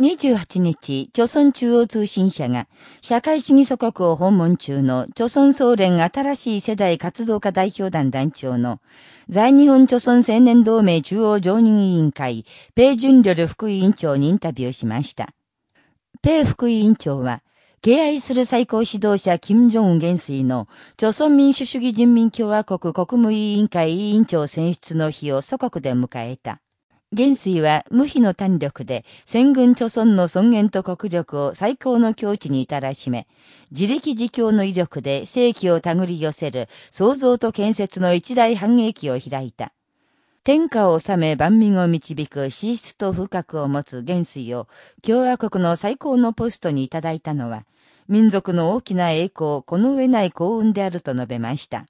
28日、朝鮮中央通信社が、社会主義祖国を訪問中の、朝鮮総連新しい世代活動家代表団団長の、在日本朝鮮青年同盟中央常任委員会、ペイ・ジュンリョル副委員長にインタビューしました。ペイ副委員長は、敬愛する最高指導者金正恩元帥の、朝鮮民主主義人民共和国国務委員会委員長選出の日を祖国で迎えた。元帥は無比の胆力で戦軍貯村の尊厳と国力を最高の境地に至らしめ、自力自強の威力で正規を手繰り寄せる創造と建設の一大反撃を開いた。天下を治め万民を導く資質と風格を持つ元帥を共和国の最高のポストにいただいたのは、民族の大きな栄光、この上ない幸運であると述べました。